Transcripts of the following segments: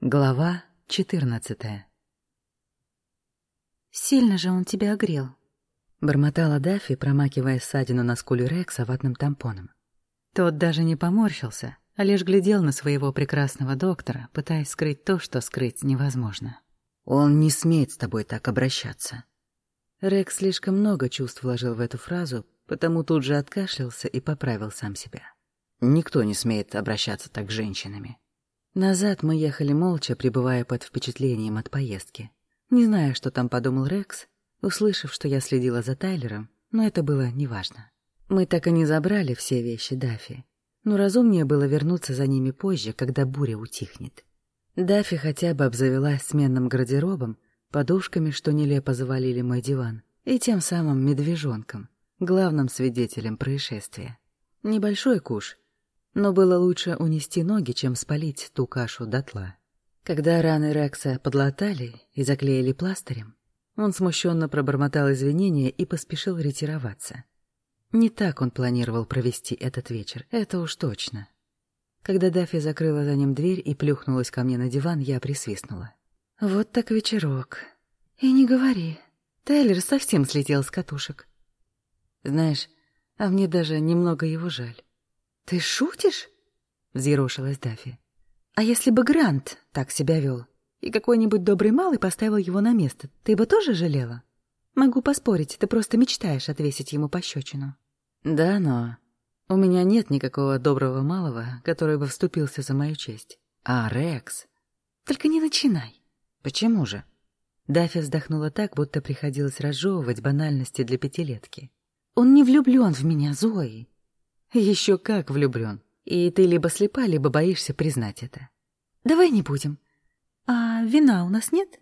Глава 14 «Сильно же он тебя огрел», — бормотала Даффи, промакивая ссадину на скуле Рекса ватным тампоном. Тот даже не поморщился, а лишь глядел на своего прекрасного доктора, пытаясь скрыть то, что скрыть невозможно. «Он не смеет с тобой так обращаться». Рекс слишком много чувств вложил в эту фразу, потому тут же откашлялся и поправил сам себя. «Никто не смеет обращаться так с женщинами». Назад мы ехали молча, пребывая под впечатлением от поездки. Не знаю, что там подумал Рекс, услышав, что я следила за Тайлером, но это было неважно. Мы так и не забрали все вещи Дафи, но разумнее было вернуться за ними позже, когда буря утихнет. Дафи хотя бы обзавелась сменным гардеробом, подушками, что нелепо завалили мой диван, и тем самым медвежонком, главным свидетелем происшествия. Небольшой куш, но было лучше унести ноги, чем спалить ту кашу дотла. Когда раны Рекса подлатали и заклеили пластырем, он смущенно пробормотал извинения и поспешил ретироваться. Не так он планировал провести этот вечер, это уж точно. Когда Даффи закрыла за ним дверь и плюхнулась ко мне на диван, я присвистнула. Вот так вечерок. И не говори. Тайлер совсем слетел с катушек. Знаешь, а мне даже немного его жаль. «Ты шутишь?» — взъерошилась Даффи. «А если бы Грант так себя вел, и какой-нибудь добрый малый поставил его на место, ты бы тоже жалела? Могу поспорить, ты просто мечтаешь отвесить ему пощечину». «Да, но у меня нет никакого доброго малого, который бы вступился за мою честь. А Рекс...» «Только не начинай». «Почему же?» Даффи вздохнула так, будто приходилось разжевывать банальности для пятилетки. «Он не влюблен в меня, Зои. Еще как влюблен. И ты либо слепа, либо боишься признать это. Давай не будем. А вина у нас нет?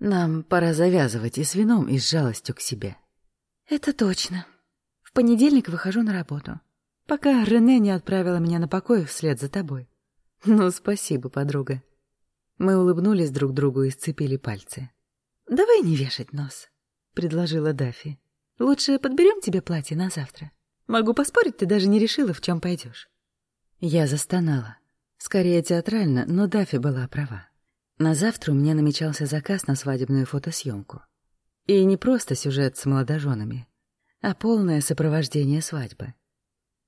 Нам пора завязывать и с вином, и с жалостью к себе. Это точно. В понедельник выхожу на работу. Пока Рене не отправила меня на покой вслед за тобой. Ну, спасибо, подруга. Мы улыбнулись друг другу и сцепили пальцы. «Давай не вешать нос», — предложила Дафи. «Лучше подберем тебе платье на завтра». Могу поспорить, ты даже не решила, в чем пойдешь. Я застонала. Скорее театрально, но Дафи была права. На завтра у меня намечался заказ на свадебную фотосъемку. И не просто сюжет с молодоженами, а полное сопровождение свадьбы.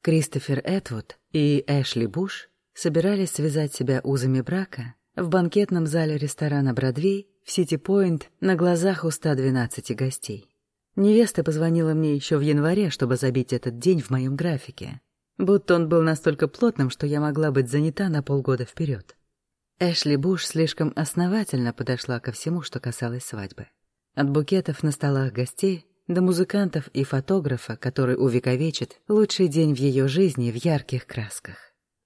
Кристофер Этвуд и Эшли Буш собирались связать себя узами брака в банкетном зале ресторана «Бродвей» в Сити-Пойнт на глазах у 112 гостей. Невеста позвонила мне еще в январе, чтобы забить этот день в моем графике. Будто он был настолько плотным, что я могла быть занята на полгода вперед. Эшли Буш слишком основательно подошла ко всему, что касалось свадьбы. От букетов на столах гостей до музыкантов и фотографа, который увековечит лучший день в ее жизни в ярких красках.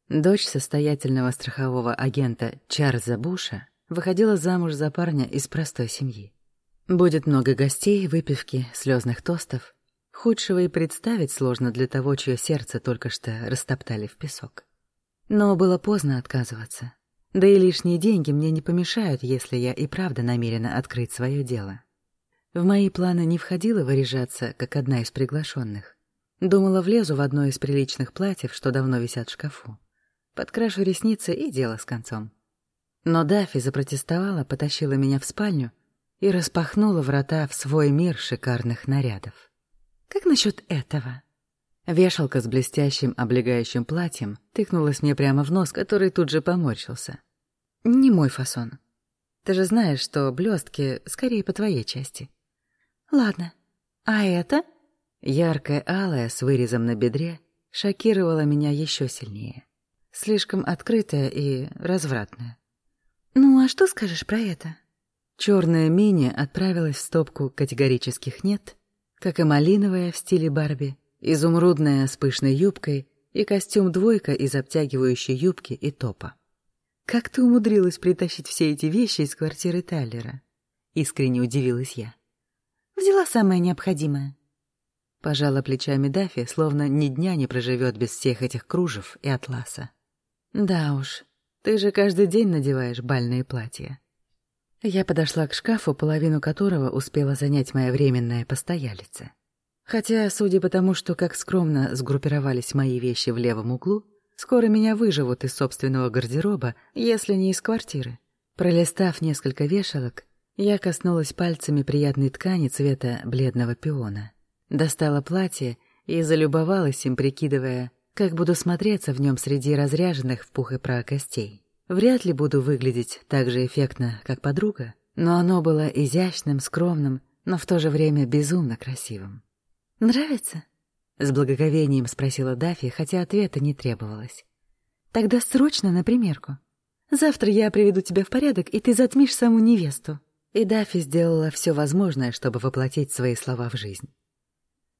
Дочь состоятельного страхового агента Чарльза Буша выходила замуж за парня из простой семьи. Будет много гостей, выпивки, слезных тостов. Худшего и представить сложно для того, чье сердце только что растоптали в песок. Но было поздно отказываться. Да и лишние деньги мне не помешают, если я и правда намерена открыть свое дело. В мои планы не входило выряжаться, как одна из приглашенных. Думала, влезу в одно из приличных платьев, что давно висят в шкафу. Подкрашу ресницы и дело с концом. Но Даффи запротестовала, потащила меня в спальню — и распахнула врата в свой мир шикарных нарядов. «Как насчет этого?» Вешалка с блестящим облегающим платьем тыкнулась мне прямо в нос, который тут же поморщился. «Не мой фасон. Ты же знаешь, что блестки скорее по твоей части». «Ладно. А это?» Яркая алая с вырезом на бедре шокировала меня еще сильнее. Слишком открытая и развратная. «Ну, а что скажешь про это?» Черная мини отправилась в стопку категорических «нет», как и малиновая в стиле Барби, изумрудная с пышной юбкой и костюм двойка из обтягивающей юбки и топа. «Как ты умудрилась притащить все эти вещи из квартиры Тайлера?» — искренне удивилась я. «Взяла самое необходимое». Пожала плечами Даффи, словно ни дня не проживет без всех этих кружев и атласа. «Да уж, ты же каждый день надеваешь бальные платья». Я подошла к шкафу, половину которого успела занять моя временная постоялица. Хотя, судя по тому, что как скромно сгруппировались мои вещи в левом углу, скоро меня выживут из собственного гардероба, если не из квартиры. Пролистав несколько вешалок, я коснулась пальцами приятной ткани цвета бледного пиона. Достала платье и залюбовалась им, прикидывая, как буду смотреться в нем среди разряженных в пух и прах гостей. Вряд ли буду выглядеть так же эффектно, как подруга, но оно было изящным, скромным, но в то же время безумно красивым. «Нравится?» — с благоговением спросила Дафи, хотя ответа не требовалось. «Тогда срочно на примерку. Завтра я приведу тебя в порядок, и ты затмишь саму невесту». И Дафи сделала все возможное, чтобы воплотить свои слова в жизнь.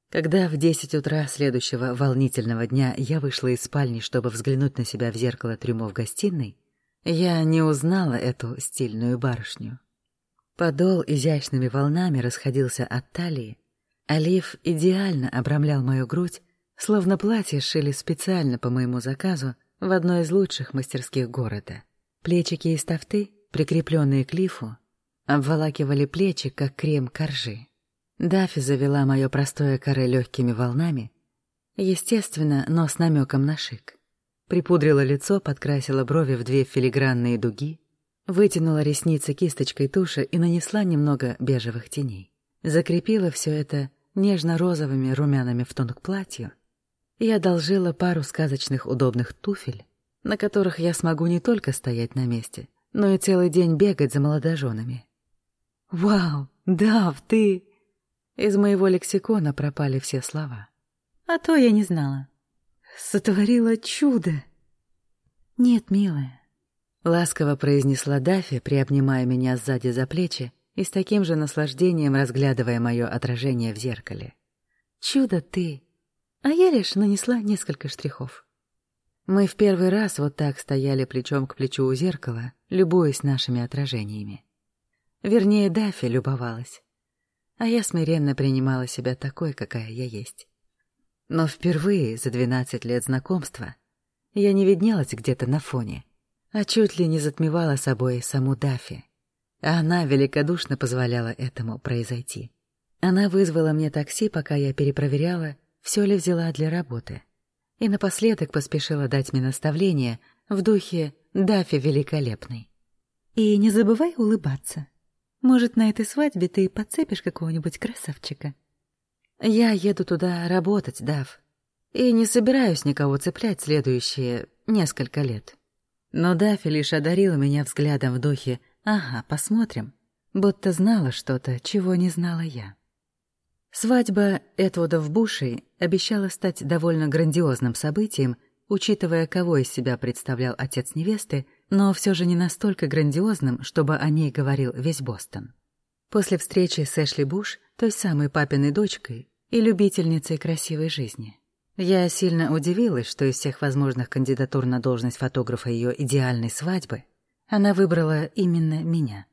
Когда в десять утра следующего волнительного дня я вышла из спальни, чтобы взглянуть на себя в зеркало трюмо в гостиной, я не узнала эту стильную барышню. Подол изящными волнами расходился от талии, олив идеально обрамлял мою грудь, словно платье шили специально по моему заказу в одной из лучших мастерских города. Плечики из тафты, прикрепленные к лифу, обволакивали плечи, как крем коржи. Дафи завела мое простое каре легкими волнами, естественно, но с намеком на шик. Припудрила лицо, подкрасила брови в две филигранные дуги, вытянула ресницы кисточкой туши и нанесла немного бежевых теней. Закрепила все это нежно-розовыми румянами в тон к платью и одолжила пару сказочных удобных туфель, на которых я смогу не только стоять на месте, но и целый день бегать за молодоженами. «Вау, Дав, ты...» Из моего лексикона пропали все слова. А то я не знала. Сотворила чудо. Нет, милая. Ласково произнесла Дафи, приобнимая меня сзади за плечи и с таким же наслаждением разглядывая мое отражение в зеркале. Чудо ты. А я лишь нанесла несколько штрихов. Мы в первый раз вот так стояли плечом к плечу у зеркала, любуясь нашими отражениями. Вернее, Дафи любовалась а я смиренно принимала себя такой, какая я есть. Но впервые за двенадцать лет знакомства я не виднелась где-то на фоне, а чуть ли не затмевала собой саму Дафи. Она великодушно позволяла этому произойти. Она вызвала мне такси, пока я перепроверяла, все ли взяла для работы. И напоследок поспешила дать мне наставление в духе «Дафи великолепный». «И не забывай улыбаться», может, на этой свадьбе ты подцепишь какого-нибудь красавчика? Я еду туда работать, Дав. И не собираюсь никого цеплять следующие несколько лет. Но Дафи лишь одарила меня взглядом в духе «Ага, посмотрим», будто знала что-то, чего не знала я. Свадьба Этвуда в Буше обещала стать довольно грандиозным событием, учитывая, кого из себя представлял отец невесты но все же не настолько грандиозным, чтобы о ней говорил весь Бостон. После встречи с Эшли Буш, той самой папиной дочкой и любительницей красивой жизни, я сильно удивилась, что из всех возможных кандидатур на должность фотографа ее идеальной свадьбы она выбрала именно меня.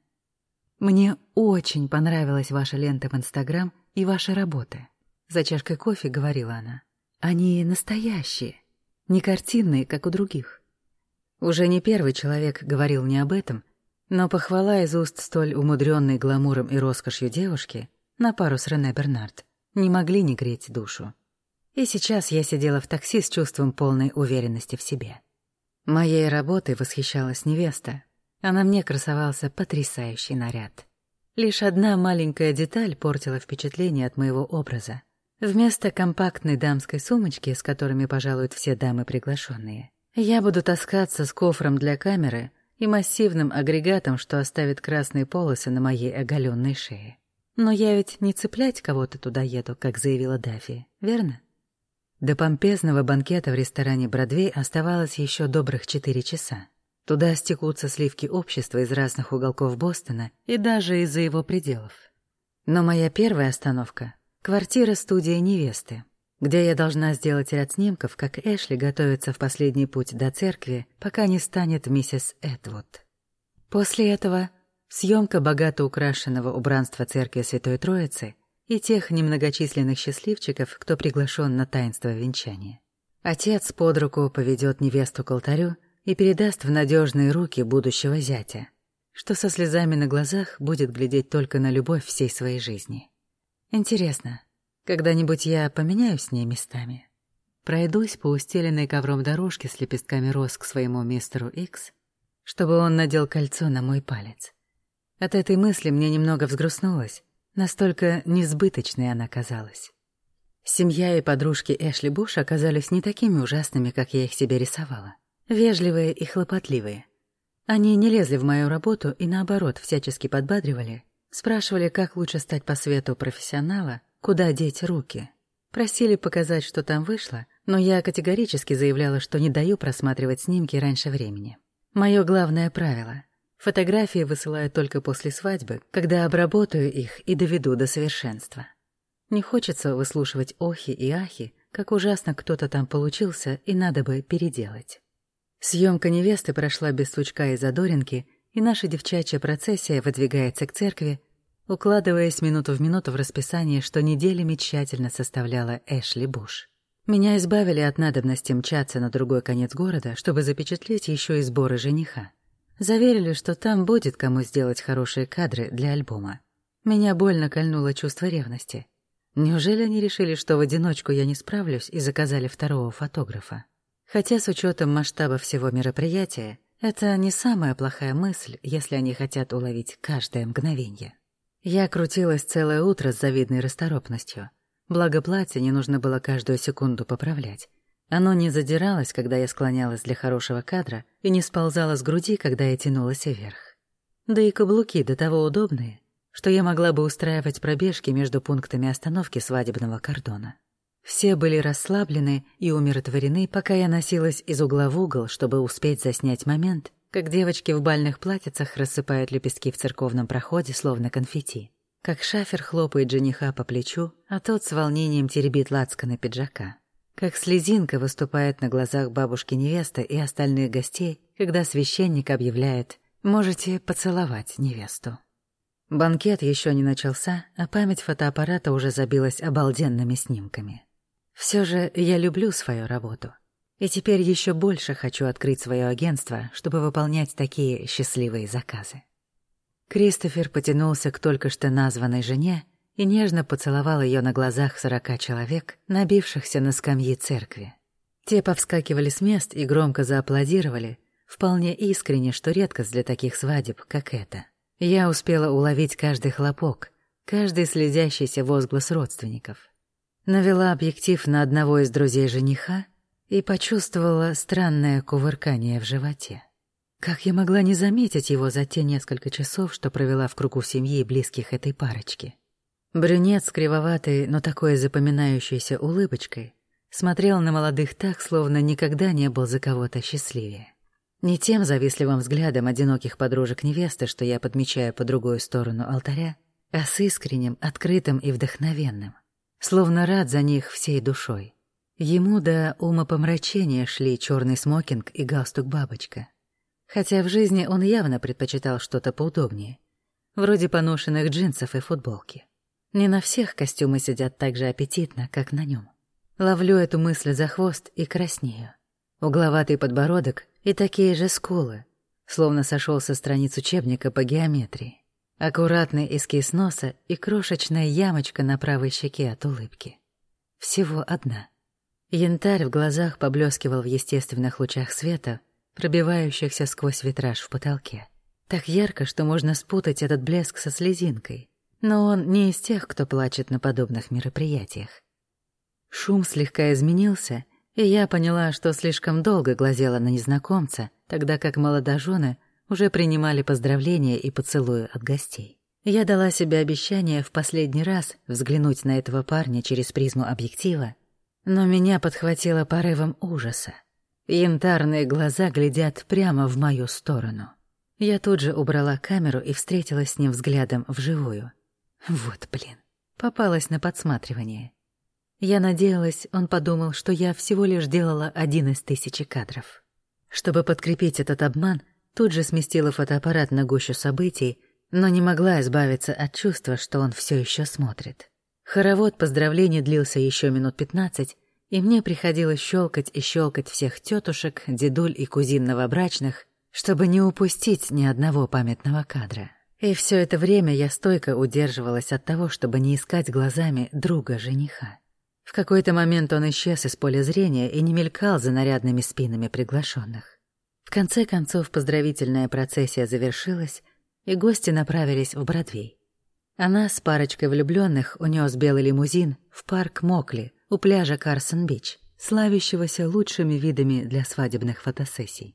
«Мне очень понравилась ваша лента в Инстаграм и ваши работы», — за чашкой кофе говорила она. «Они настоящие, не картинные, как у других. Уже не первый человек говорил мне об этом, но похвала из уст столь умудренной гламуром и роскошью девушки на пару с Рене Бернард не могли не греть душу. И сейчас я сидела в такси с чувством полной уверенности в себе. Моей работой восхищалась невеста, а на мне красовался потрясающий наряд. Лишь одна маленькая деталь портила впечатление от моего образа. Вместо компактной дамской сумочки, с которыми пожалуют все дамы приглашенные, я буду таскаться с кофром для камеры и массивным агрегатом, что оставит красные полосы на моей оголенной шее. Но я ведь не цеплять кого-то туда еду, как заявила Дафи, верно? До помпезного банкета в ресторане «Бродвей» оставалось еще добрых четыре часа. Туда стекутся сливки общества из разных уголков Бостона и даже из-за его пределов. Но моя первая остановка — квартира-студия невесты, где я должна сделать ряд снимков, как Эшли готовится в последний путь до церкви, пока не станет миссис Эдвуд. После этого съемка богато украшенного убранства церкви Святой Троицы и тех немногочисленных счастливчиков, кто приглашен на таинство венчания. Отец под руку поведет невесту к алтарю и передаст в надежные руки будущего зятя, что со слезами на глазах будет глядеть только на любовь всей своей жизни. Интересно, когда-нибудь я поменяюсь с ней местами. пройдусь по устеленной ковром дорожке с лепестками роз к своему мистеру Икс, чтобы он надел кольцо на мой палец. От этой мысли мне немного взгрустнулось, настолько несбыточной она казалась. Семья и подружки Эшли Буш оказались не такими ужасными, как я их себе рисовала. Вежливые и хлопотливые. Они не лезли в мою работу и, наоборот, всячески подбадривали, спрашивали, как лучше стать по свету профессионала, куда деть руки. Просили показать, что там вышло, но я категорически заявляла, что не даю просматривать снимки раньше времени. Мое главное правило — фотографии высылаю только после свадьбы, когда обработаю их и доведу до совершенства. Не хочется выслушивать охи и ахи, как ужасно кто-то там получился и надо бы переделать. Съемка невесты прошла без стучка и задоринки, и наша девчачья процессия выдвигается к церкви, укладываясь минуту в минуту в расписание, что неделями тщательно составляла Эшли Буш. Меня избавили от надобности мчаться на другой конец города, чтобы запечатлеть еще и сборы жениха. Заверили, что там будет кому сделать хорошие кадры для альбома. Меня больно кольнуло чувство ревности. Неужели они решили, что в одиночку я не справлюсь и заказали второго фотографа? Хотя с учетом масштаба всего мероприятия, это не самая плохая мысль, если они хотят уловить каждое мгновение. Я крутилась целое утро с завидной расторопностью — Благо платье не нужно было каждую секунду поправлять. Оно не задиралось, когда я склонялась для хорошего кадра, и не сползало с груди, когда я тянулась вверх. Да и каблуки до того удобные, что я могла бы устраивать пробежки между пунктами остановки свадебного кордона. Все были расслаблены и умиротворены, пока я носилась из угла в угол, чтобы успеть заснять момент, как девочки в бальных платьицах рассыпают лепестки в церковном проходе, словно конфетти как шафер хлопает жениха по плечу, а тот с волнением теребит на пиджака. Как слезинка выступает на глазах бабушки невесты и остальных гостей, когда священник объявляет «можете поцеловать невесту». Банкет еще не начался, а память фотоаппарата уже забилась обалденными снимками. Все же я люблю свою работу. И теперь еще больше хочу открыть свое агентство, чтобы выполнять такие счастливые заказы. Кристофер потянулся к только что названной жене и нежно поцеловал ее на глазах сорока человек, набившихся на скамьи церкви. Те повскакивали с мест и громко зааплодировали, вполне искренне, что редкость для таких свадеб, как эта. Я успела уловить каждый хлопок, каждый следящийся возглас родственников. Навела объектив на одного из друзей жениха и почувствовала странное кувыркание в животе. Как я могла не заметить его за те несколько часов, что провела в кругу семьи и близких этой парочки? Брюнет с кривоватой, но такой запоминающейся улыбочкой смотрел на молодых так, словно никогда не был за кого-то счастливее. Не тем завистливым взглядом одиноких подружек невесты, что я подмечаю по другую сторону алтаря, а с искренним, открытым и вдохновенным, словно рад за них всей душой. Ему до умопомрачения шли черный смокинг и галстук-бабочка — Хотя в жизни он явно предпочитал что-то поудобнее, вроде поношенных джинсов и футболки. Не на всех костюмы сидят так же аппетитно, как на нем. Ловлю эту мысль за хвост и краснею. Угловатый подбородок и такие же скулы, словно сошел со страниц учебника по геометрии. Аккуратный эскиз носа и крошечная ямочка на правой щеке от улыбки. Всего одна. Янтарь в глазах поблескивал в естественных лучах света, пробивающихся сквозь витраж в потолке. Так ярко, что можно спутать этот блеск со слезинкой. Но он не из тех, кто плачет на подобных мероприятиях. Шум слегка изменился, и я поняла, что слишком долго глазела на незнакомца, тогда как молодожены уже принимали поздравления и поцелуи от гостей. Я дала себе обещание в последний раз взглянуть на этого парня через призму объектива, но меня подхватило порывом ужаса. Янтарные глаза глядят прямо в мою сторону. Я тут же убрала камеру и встретилась с ним взглядом вживую. Вот блин, попалась на подсматривание. Я надеялась, он подумал, что я всего лишь делала один из тысячи кадров. Чтобы подкрепить этот обман, тут же сместила фотоаппарат на гущу событий, но не могла избавиться от чувства, что он все еще смотрит. Хоровод поздравлений длился еще минут пятнадцать, и мне приходилось щелкать и щелкать всех тетушек, дедуль и кузин новобрачных, чтобы не упустить ни одного памятного кадра. И все это время я стойко удерживалась от того, чтобы не искать глазами друга жениха. В какой-то момент он исчез из поля зрения и не мелькал за нарядными спинами приглашенных. В конце концов поздравительная процессия завершилась, и гости направились в Бродвей. Она с парочкой влюбленных унес белый лимузин в парк Мокли у пляжа Карсон-Бич, славящегося лучшими видами для свадебных фотосессий.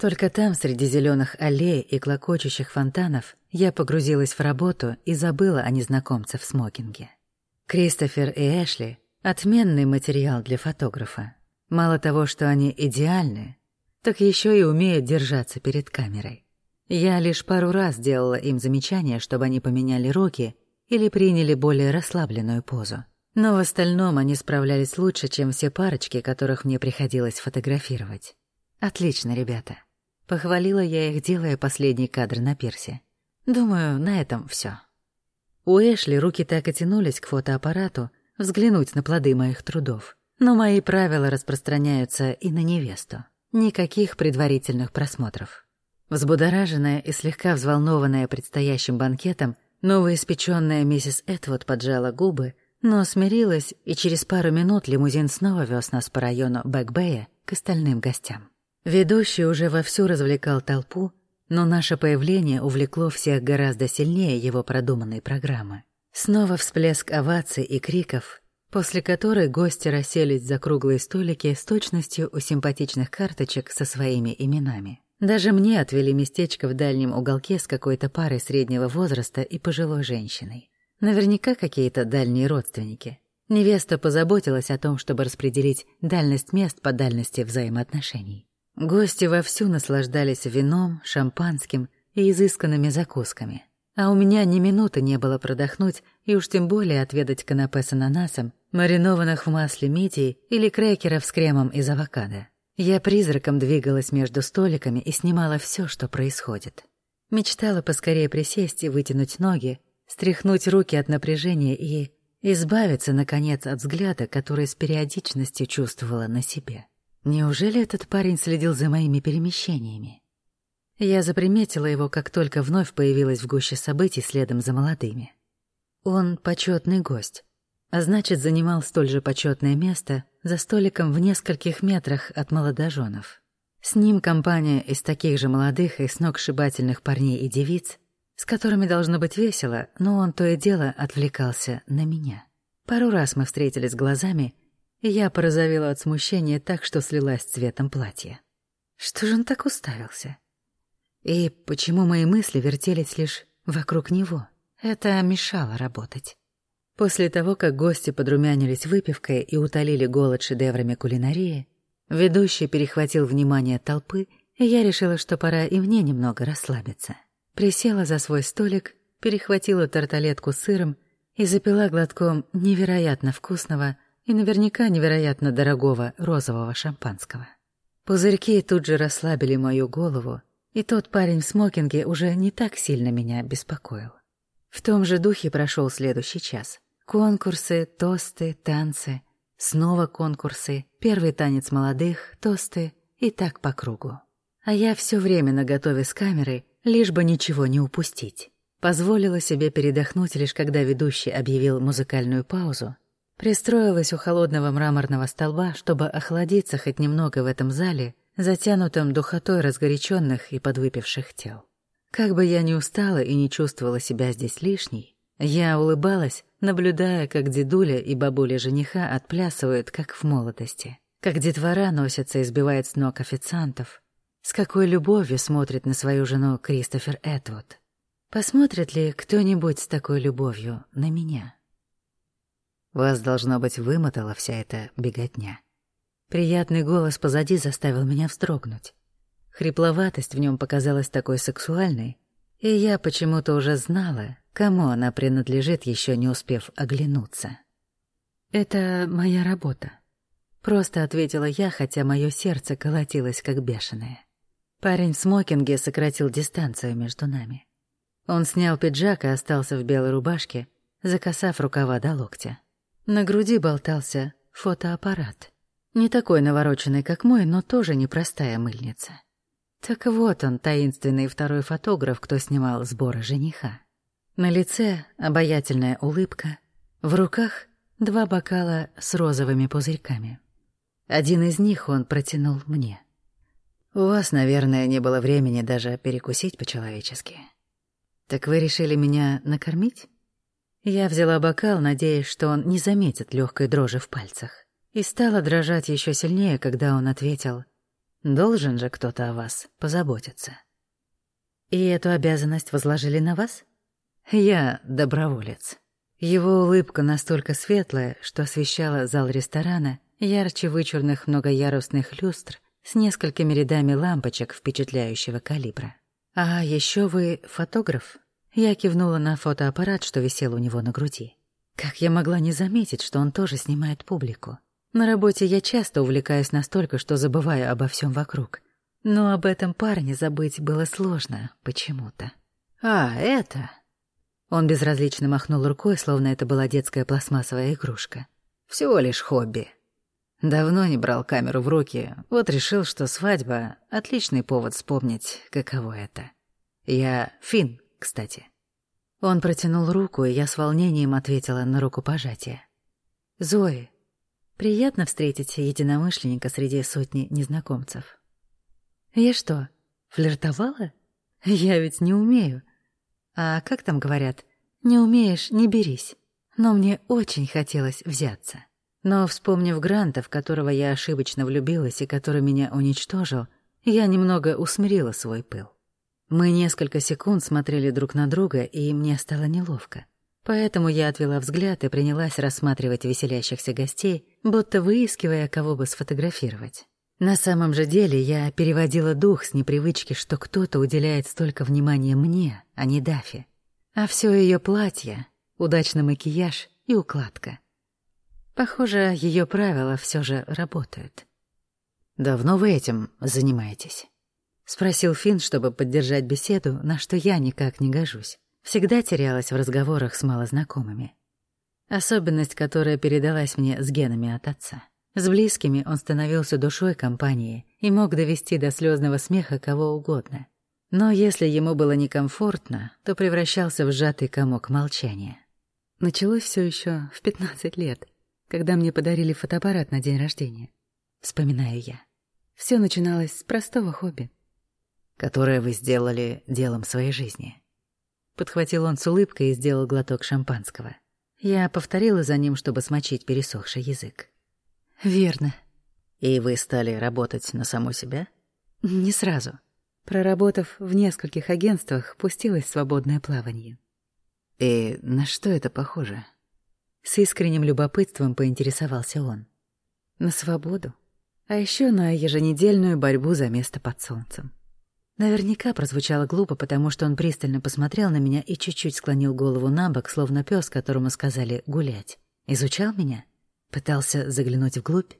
Только там, среди зеленых аллей и клокочущих фонтанов, я погрузилась в работу и забыла о незнакомце в смокинге. Кристофер и Эшли — отменный материал для фотографа. Мало того, что они идеальны, так еще и умеют держаться перед камерой. Я лишь пару раз делала им замечание, чтобы они поменяли руки или приняли более расслабленную позу. Но в остальном они справлялись лучше, чем все парочки, которых мне приходилось фотографировать. Отлично, ребята. Похвалила я их, делая последний кадр на пирсе. Думаю, на этом все. У Эшли руки так и тянулись к фотоаппарату, взглянуть на плоды моих трудов. Но мои правила распространяются и на невесту. Никаких предварительных просмотров. Взбудораженная и слегка взволнованная предстоящим банкетом, новоиспечённая миссис Этвуд поджала губы, но смирилась, и через пару минут лимузин снова вез нас по району Бэкбэя к остальным гостям. Ведущий уже вовсю развлекал толпу, но наше появление увлекло всех гораздо сильнее его продуманной программы. Снова всплеск оваций и криков, после которой гости расселись за круглые столики с точностью у симпатичных карточек со своими именами. Даже мне отвели местечко в дальнем уголке с какой-то парой среднего возраста и пожилой женщиной. Наверняка какие-то дальние родственники. Невеста позаботилась о том, чтобы распределить дальность мест по дальности взаимоотношений. Гости вовсю наслаждались вином, шампанским и изысканными закусками. А у меня ни минуты не было продохнуть и уж тем более отведать канапе с ананасом, маринованных в масле мидий или крекеров с кремом из авокадо. Я призраком двигалась между столиками и снимала все, что происходит. Мечтала поскорее присесть и вытянуть ноги, стряхнуть руки от напряжения и избавиться, наконец, от взгляда, который с периодичностью чувствовала на себе. Неужели этот парень следил за моими перемещениями? Я заприметила его, как только вновь появилась в гуще событий следом за молодыми. Он почетный гость, а значит, занимал столь же почетное место за столиком в нескольких метрах от молодоженов. С ним компания из таких же молодых и сногсшибательных парней и девиц, с которыми должно быть весело, но он то и дело отвлекался на меня. Пару раз мы встретились глазами, я порозовела от смущения так, что слилась цветом платья. Что же он так уставился? И почему мои мысли вертелись лишь вокруг него? Это мешало работать. После того, как гости подрумянились выпивкой и утолили голод шедеврами кулинарии, ведущий перехватил внимание толпы, и я решила, что пора и мне немного расслабиться. Присела за свой столик, перехватила тарталетку с сыром и запила глотком невероятно вкусного и наверняка невероятно дорогого розового шампанского. Пузырьки тут же расслабили мою голову, и тот парень в смокинге уже не так сильно меня беспокоил. В том же духе прошел следующий час. Конкурсы, тосты, танцы. Снова конкурсы, первый танец молодых, тосты и так по кругу. А я все время наготове с камерой, лишь бы ничего не упустить. Позволила себе передохнуть лишь когда ведущий объявил музыкальную паузу. Пристроилась у холодного мраморного столба, чтобы охладиться хоть немного в этом зале, затянутом духотой разгоряченных и подвыпивших тел. Как бы я ни устала и не чувствовала себя здесь лишней, я улыбалась, наблюдая, как дедуля и бабуля жениха отплясывают, как в молодости. Как детвора носится и сбивает с ног официантов. С какой любовью смотрит на свою жену Кристофер Этвуд. Посмотрит ли кто-нибудь с такой любовью на меня? Вас, должно быть, вымотала вся эта беготня. Приятный голос позади заставил меня вздрогнуть. Хрипловатость в нем показалась такой сексуальной, и я почему-то уже знала, Кому она принадлежит, еще не успев оглянуться? «Это моя работа», — просто ответила я, хотя мое сердце колотилось как бешеное. Парень в смокинге сократил дистанцию между нами. Он снял пиджак и остался в белой рубашке, закосав рукава до локтя. На груди болтался фотоаппарат. Не такой навороченный, как мой, но тоже непростая мыльница. Так вот он, таинственный второй фотограф, кто снимал сборы жениха. На лице обаятельная улыбка, в руках два бокала с розовыми пузырьками. Один из них он протянул мне. «У вас, наверное, не было времени даже перекусить по-человечески. Так вы решили меня накормить?» Я взяла бокал, надеясь, что он не заметит легкой дрожи в пальцах, и стала дрожать еще сильнее, когда он ответил «Должен же кто-то о вас позаботиться». «И эту обязанность возложили на вас?» «Я доброволец». Его улыбка настолько светлая, что освещала зал ресторана ярче вычурных многоярусных люстр с несколькими рядами лампочек впечатляющего калибра. «А еще вы фотограф?» Я кивнула на фотоаппарат, что висел у него на груди. Как я могла не заметить, что он тоже снимает публику? На работе я часто увлекаюсь настолько, что забываю обо всем вокруг. Но об этом парне забыть было сложно почему-то. «А, это...» Он безразлично махнул рукой, словно это была детская пластмассовая игрушка. «Всего лишь хобби. Давно не брал камеру в руки, вот решил, что свадьба — отличный повод вспомнить, каково это. Я Фин, кстати». Он протянул руку, и я с волнением ответила на рукопожатие. «Зои, приятно встретить единомышленника среди сотни незнакомцев». «Я что, флиртовала? Я ведь не умею. А как там говорят? Не умеешь — не берись. Но мне очень хотелось взяться. Но, вспомнив Гранта, в которого я ошибочно влюбилась и который меня уничтожил, я немного усмирила свой пыл. Мы несколько секунд смотрели друг на друга, и мне стало неловко. Поэтому я отвела взгляд и принялась рассматривать веселящихся гостей, будто выискивая, кого бы сфотографировать. На самом же деле я переводила дух с непривычки, что кто-то уделяет столько внимания мне, а не Дафе. А все ее платье, удачный макияж и укладка. Похоже, ее правила все же работают. «Давно вы этим занимаетесь?» — спросил Финн, чтобы поддержать беседу, на что я никак не гожусь. Всегда терялась в разговорах с малознакомыми. Особенность, которая передалась мне с генами от отца. С близкими он становился душой компании и мог довести до слезного смеха кого угодно. Но если ему было некомфортно, то превращался в сжатый комок молчания. Началось все еще в 15 лет, когда мне подарили фотоаппарат на день рождения. Вспоминаю я. Все начиналось с простого хобби. Которое вы сделали делом своей жизни. Подхватил он с улыбкой и сделал глоток шампанского. Я повторила за ним, чтобы смочить пересохший язык. «Верно». «И вы стали работать на саму себя?» «Не сразу. Проработав в нескольких агентствах, пустилась в свободное плавание». «И на что это похоже?» С искренним любопытством поинтересовался он. «На свободу. А еще на еженедельную борьбу за место под солнцем». Наверняка прозвучало глупо, потому что он пристально посмотрел на меня и чуть-чуть склонил голову на бок, словно пес, которому сказали гулять. Изучал меня? Пытался заглянуть вглубь?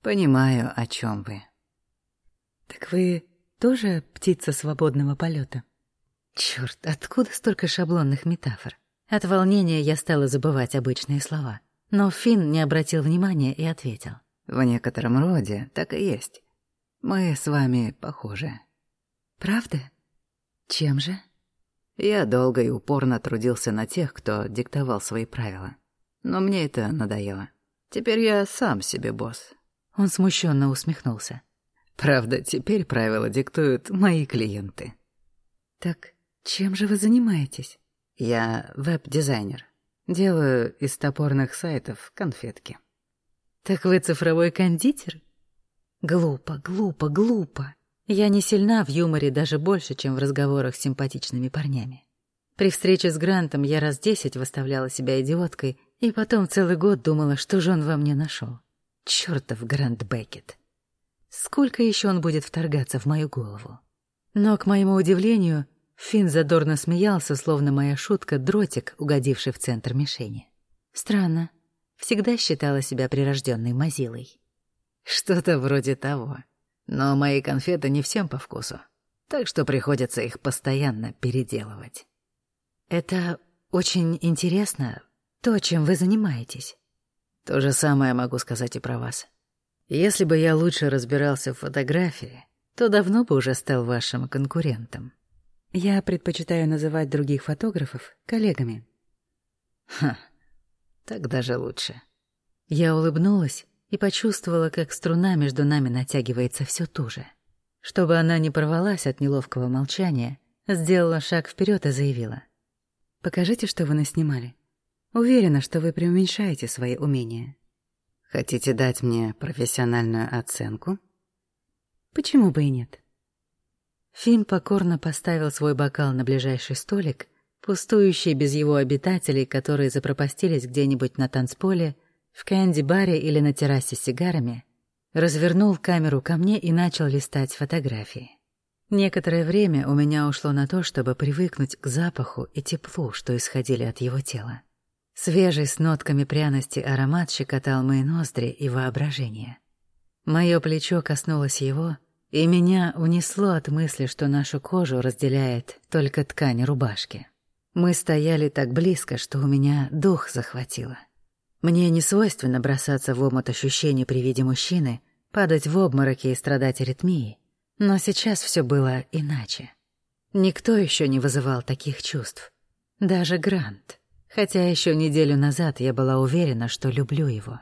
Понимаю, о чем вы. Так вы тоже птица свободного полета? Черт, откуда столько шаблонных метафор? От волнения я стала забывать обычные слова. Но Финн не обратил внимания и ответил. В некотором роде так и есть. Мы с вами похожи. Правда? Чем же? Я долго и упорно трудился на тех, кто диктовал свои правила. Но мне это надоело. Теперь я сам себе босс». Он смущенно усмехнулся. «Правда, теперь правила диктуют мои клиенты». «Так чем же вы занимаетесь?» «Я веб-дизайнер. Делаю из топорных сайтов конфетки». «Так вы цифровой кондитер?» «Глупо, глупо, глупо. Я не сильна в юморе даже больше, чем в разговорах с симпатичными парнями. При встрече с Грантом я раз десять выставляла себя идиоткой и потом целый год думала, что же он во мне нашел. Чёртов Грант Беккет. Сколько еще он будет вторгаться в мою голову? Но, к моему удивлению, Финн задорно смеялся, словно моя шутка — дротик, угодивший в центр мишени. Странно. Всегда считала себя прирожденной мазилой. Что-то вроде того. Но мои конфеты не всем по вкусу, так что приходится их постоянно переделывать. Это очень интересно, то, чем вы занимаетесь. То же самое могу сказать и про вас. Если бы я лучше разбирался в фотографии, то давно бы уже стал вашим конкурентом. Я предпочитаю называть других фотографов коллегами. Ха. Так даже лучше. Я улыбнулась и почувствовала, как струна между нами натягивается все туже. Чтобы она не порвалась от неловкого молчания, сделала шаг вперед и заявила. «Покажите, что вы наснимали. Уверена, что вы преуменьшаете свои умения». «Хотите дать мне профессиональную оценку?» «Почему бы и нет?» Финн покорно поставил свой бокал на ближайший столик, пустующий без его обитателей, которые запропастились где-нибудь на танцполе, в кэнди-баре или на террасе с сигарами, развернул камеру ко мне и начал листать фотографии. Некоторое время у меня ушло на то, чтобы привыкнуть к запаху и теплу, что исходили от его тела. Свежий с нотками пряности аромат щекотал мои ноздри и воображение. Мое плечо коснулось его — и меня унесло от мысли, что нашу кожу разделяет только ткань рубашки. Мы стояли так близко, что у меня дух захватило. Мне не свойственно бросаться в омут ощущений при виде мужчины, падать в обмороки и страдать аритмией, но сейчас все было иначе. Никто еще не вызывал таких чувств. Даже Грант. Хотя еще неделю назад я была уверена, что люблю его.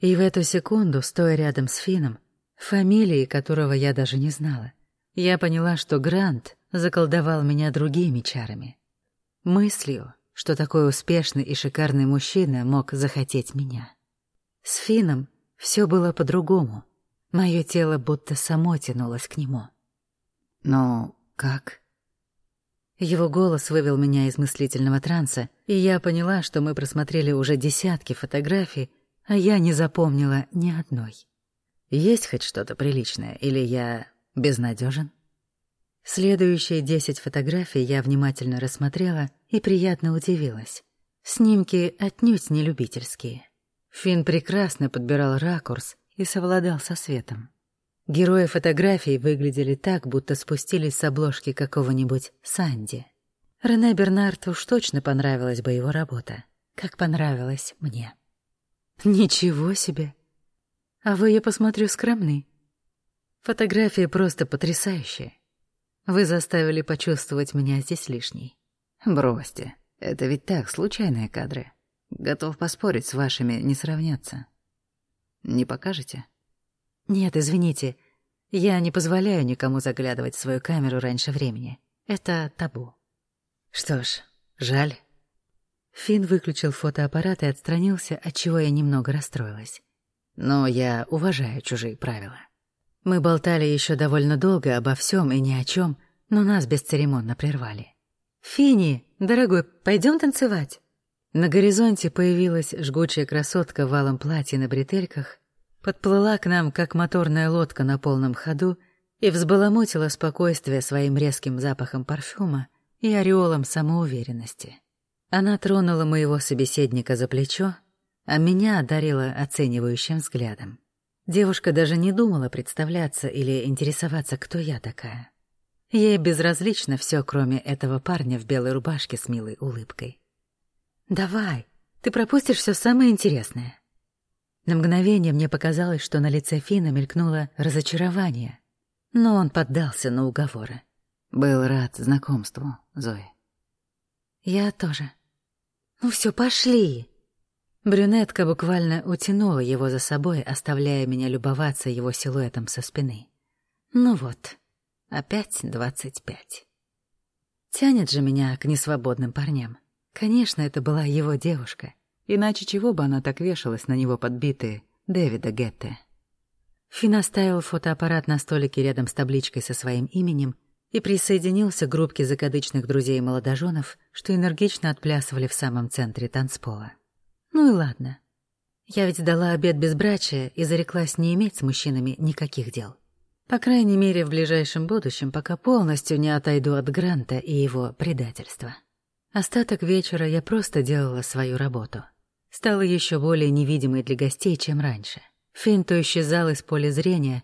И в эту секунду, стоя рядом с Фином, фамилии которого я даже не знала. Я поняла, что Грант заколдовал меня другими чарами. Мыслью, что такой успешный и шикарный мужчина мог захотеть меня. С Фином все было по-другому. Мое тело будто само тянулось к нему. «Ну, как?» Его голос вывел меня из мыслительного транса, и я поняла, что мы просмотрели уже десятки фотографий, а я не запомнила ни одной. Есть хоть что-то приличное, или я безнадежен? Следующие десять фотографий я внимательно рассмотрела и приятно удивилась. Снимки отнюдь не любительские. Финн прекрасно подбирал ракурс и совладал со светом. Герои фотографий выглядели так, будто спустились с обложки какого-нибудь Санди. Рене Бернард уж точно понравилась бы его работа, как понравилась мне. Ничего себе! А вы, я посмотрю, скромны. Фотографии просто потрясающие. Вы заставили почувствовать меня здесь лишней. Бросьте, это ведь так, случайные кадры. Готов поспорить, с вашими не сравняться. Не покажете? Нет, извините. Я не позволяю никому заглядывать в свою камеру раньше времени. Это табу. Что ж, жаль. Финн выключил фотоаппарат и отстранился, от чего я немного расстроилась но я уважаю чужие правила. Мы болтали еще довольно долго обо всем и ни о чем, но нас бесцеремонно прервали. «Фини, дорогой, пойдем танцевать?» На горизонте появилась жгучая красотка в валом платье на бретельках, подплыла к нам, как моторная лодка на полном ходу, и взбаламутила спокойствие своим резким запахом парфюма и ореолом самоуверенности. Она тронула моего собеседника за плечо, а меня одарила оценивающим взглядом. Девушка даже не думала представляться или интересоваться, кто я такая. Ей безразлично все, кроме этого парня в белой рубашке с милой улыбкой. «Давай, ты пропустишь все самое интересное». На мгновение мне показалось, что на лице Фина мелькнуло разочарование, но он поддался на уговоры. «Был рад знакомству, Зои». «Я тоже». «Ну все, пошли!» Брюнетка буквально утянула его за собой, оставляя меня любоваться его силуэтом со спины. Ну вот, опять двадцать пять. Тянет же меня к несвободным парням. Конечно, это была его девушка. Иначе чего бы она так вешалась на него подбитые Дэвида Гетте? Финн оставил фотоаппарат на столике рядом с табличкой со своим именем и присоединился к группке закадычных друзей-молодоженов, что энергично отплясывали в самом центре танцпола. Ну и ладно. Я ведь дала обед безбрачия и зареклась не иметь с мужчинами никаких дел. По крайней мере, в ближайшем будущем, пока полностью не отойду от Гранта и его предательства. Остаток вечера я просто делала свою работу. Стала еще более невидимой для гостей, чем раньше. Финн то исчезал из поля зрения,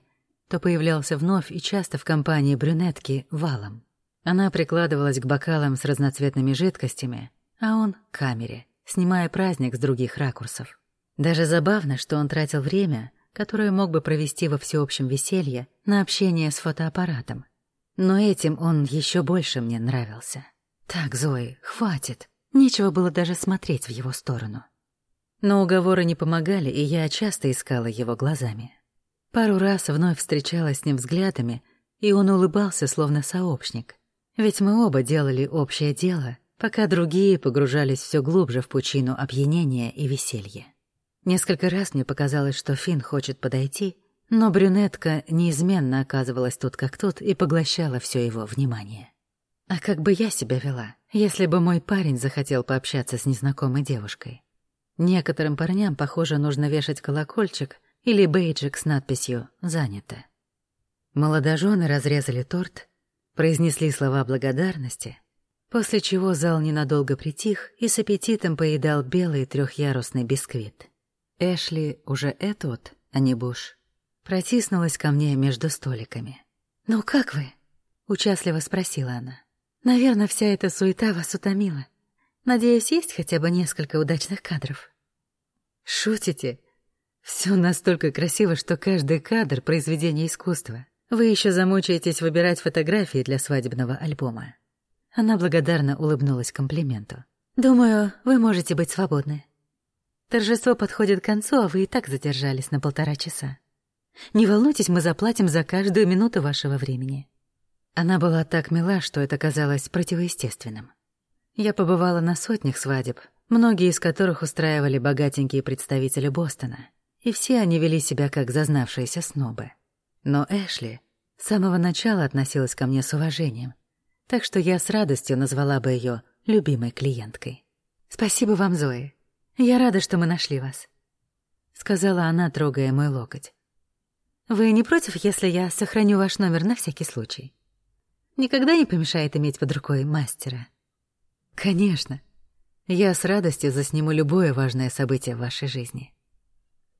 то появлялся вновь и часто в компании брюнетки валом. Она прикладывалась к бокалам с разноцветными жидкостями, а он — к камере — снимая праздник с других ракурсов. Даже забавно, что он тратил время, которое мог бы провести во всеобщем веселье, на общение с фотоаппаратом. Но этим он еще больше мне нравился. Так, Зои, хватит. Нечего было даже смотреть в его сторону. Но уговоры не помогали, и я часто искала его глазами. Пару раз вновь встречалась с ним взглядами, и он улыбался, словно сообщник. Ведь мы оба делали общее дело, пока другие погружались все глубже в пучину опьянения и веселья. Несколько раз мне показалось, что Финн хочет подойти, но брюнетка неизменно оказывалась тут как тут и поглощала все его внимание. А как бы я себя вела, если бы мой парень захотел пообщаться с незнакомой девушкой? Некоторым парням, похоже, нужно вешать колокольчик или бейджик с надписью «Занято». Молодожены разрезали торт, произнесли слова благодарности, после чего зал ненадолго притих и с аппетитом поедал белый трехъярусный бисквит. Эшли, уже этот, а не Буш, протиснулась ко мне между столиками. «Ну как вы?» — участливо спросила она. «Наверное, вся эта суета вас утомила. Надеюсь, есть хотя бы несколько удачных кадров». «Шутите? Все настолько красиво, что каждый кадр — произведение искусства. Вы еще замучаетесь выбирать фотографии для свадебного альбома». Она благодарно улыбнулась комплименту. «Думаю, вы можете быть свободны. Торжество подходит к концу, а вы и так задержались на полтора часа. Не волнуйтесь, мы заплатим за каждую минуту вашего времени». Она была так мила, что это казалось противоестественным. Я побывала на сотнях свадеб, многие из которых устраивали богатенькие представители Бостона, и все они вели себя как зазнавшиеся снобы. Но Эшли с самого начала относилась ко мне с уважением, так что я с радостью назвала бы ее любимой клиенткой. «Спасибо вам, Зои. Я рада, что мы нашли вас», — сказала она, трогая мой локоть. «Вы не против, если я сохраню ваш номер на всякий случай? Никогда не помешает иметь под рукой мастера». «Конечно. Я с радостью засниму любое важное событие в вашей жизни».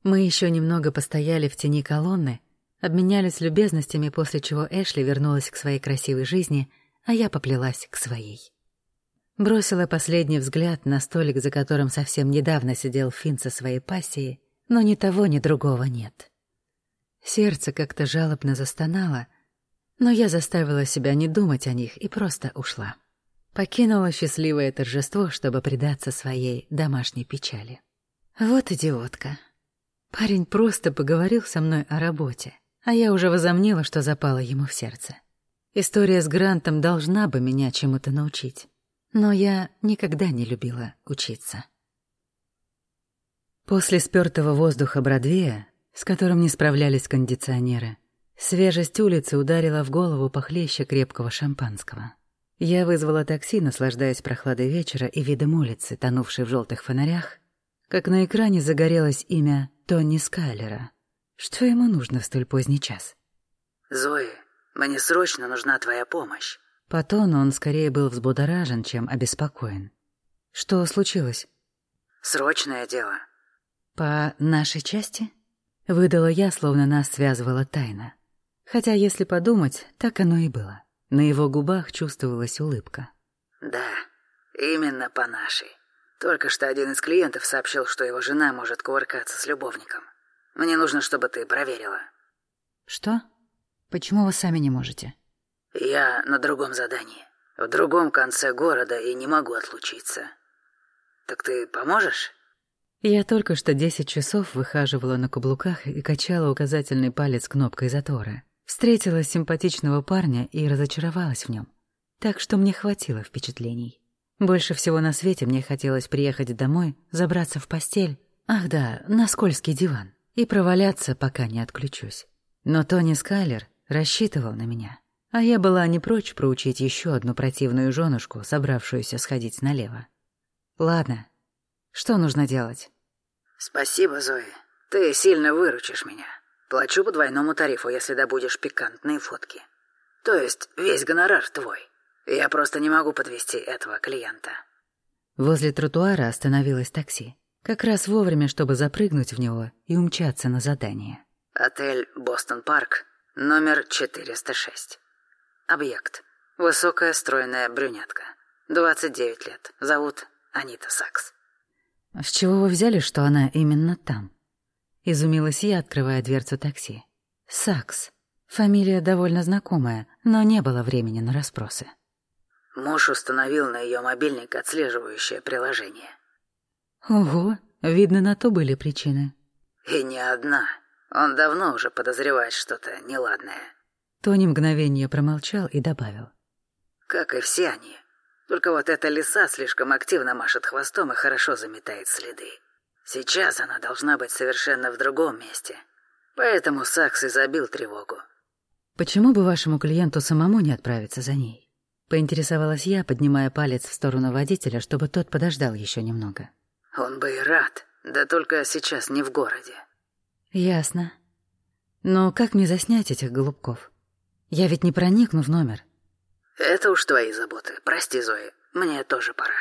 Мы еще немного постояли в тени колонны, обменялись любезностями, после чего Эшли вернулась к своей красивой жизни, а я поплелась к своей. Бросила последний взгляд на столик, за которым совсем недавно сидел Финн со своей пассией, но ни того, ни другого нет. Сердце как-то жалобно застонало, но я заставила себя не думать о них и просто ушла. Покинула счастливое торжество, чтобы предаться своей домашней печали. Вот идиотка. Парень просто поговорил со мной о работе, а я уже возомнила, что запала ему в сердце. История с Грантом должна бы меня чему-то научить. Но я никогда не любила учиться. После спёртого воздуха Бродвея, с которым не справлялись кондиционеры, свежесть улицы ударила в голову похлеще крепкого шампанского. Я вызвала такси, наслаждаясь прохладой вечера и видом улицы, тонувшей в желтых фонарях, как на экране загорелось имя Тони Скайлера. Что ему нужно в столь поздний час? «Зои, мне срочно нужна твоя помощь». По тону он скорее был взбудоражен, чем обеспокоен. «Что случилось?» «Срочное дело». «По нашей части?» Выдала я, словно нас связывала тайна. Хотя, если подумать, так оно и было. На его губах чувствовалась улыбка. «Да, именно по нашей. Только что один из клиентов сообщил, что его жена может кувыркаться с любовником. Мне нужно, чтобы ты проверила». «Что? Почему вы сами не можете?» «Я на другом задании. В другом конце города и не могу отлучиться. Так ты поможешь?» Я только что десять часов выхаживала на каблуках и качала указательный палец кнопкой затвора. Встретила симпатичного парня и разочаровалась в нем. Так что мне хватило впечатлений. Больше всего на свете мне хотелось приехать домой, забраться в постель, ах да, на скользкий диван, и проваляться, пока не отключусь. Но Тони Скайлер рассчитывал на меня, а я была не прочь проучить еще одну противную женушку, собравшуюся сходить налево. Ладно, что нужно делать? «Спасибо, Зои. Ты сильно выручишь меня. Плачу по двойному тарифу, если добудешь пикантные фотки. То есть весь гонорар твой. Я просто не могу подвести этого клиента». Возле тротуара остановилось такси. Как раз вовремя, чтобы запрыгнуть в него и умчаться на задание. Отель «Бостон Парк», номер 406. Объект. Высокая стройная брюнетка. 29 лет. Зовут Анита Сакс. «С чего вы взяли, что она именно там?» Изумилась я, открывая дверцу такси. «Сакс. Фамилия довольно знакомая, но не было времени на расспросы». Муж установил на ее мобильник отслеживающее приложение. «Ого, Видно, на то были причины. И не одна. Он давно уже подозревает что-то неладное. Тони мгновение промолчал и добавил. Как и все они. Только вот эта лиса слишком активно машет хвостом и хорошо заметает следы. Сейчас она должна быть совершенно в другом месте. Поэтому Сакс и забил тревогу. «Почему бы вашему клиенту самому не отправиться за ней?» Поинтересовалась я, поднимая палец в сторону водителя, чтобы тот подождал еще немного. «Он бы и рад, да только сейчас не в городе». «Ясно. Но как мне заснять этих голубков? Я ведь не проникну в номер». «Это уж твои заботы. Прости, Зои, мне тоже пора.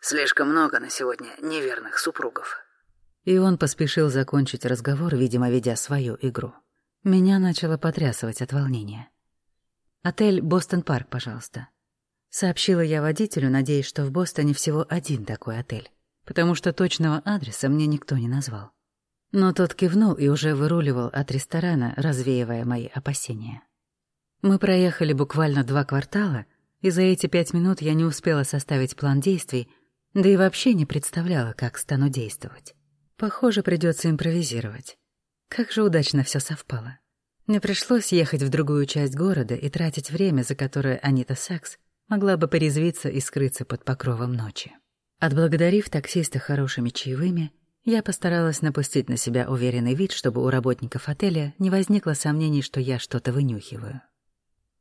Слишком много на сегодня неверных супругов». И он поспешил закончить разговор, видимо, ведя свою игру. Меня начало потрясывать от волнения. «Отель «Бостон Парк», пожалуйста». Сообщила я водителю, надеясь, что в Бостоне всего один такой отель, потому что точного адреса мне никто не назвал. Но тот кивнул и уже выруливал от ресторана, развеивая мои опасения. Мы проехали буквально два квартала, и за эти пять минут я не успела составить план действий, да и вообще не представляла, как стану действовать. Похоже, придется импровизировать. Как же удачно все совпало. Мне пришлось ехать в другую часть города и тратить время, за которое Анита Сакс могла бы порезвиться и скрыться под покровом ночи. Отблагодарив таксиста хорошими чаевыми, я постаралась напустить на себя уверенный вид, чтобы у работников отеля не возникло сомнений, что я что-то вынюхиваю.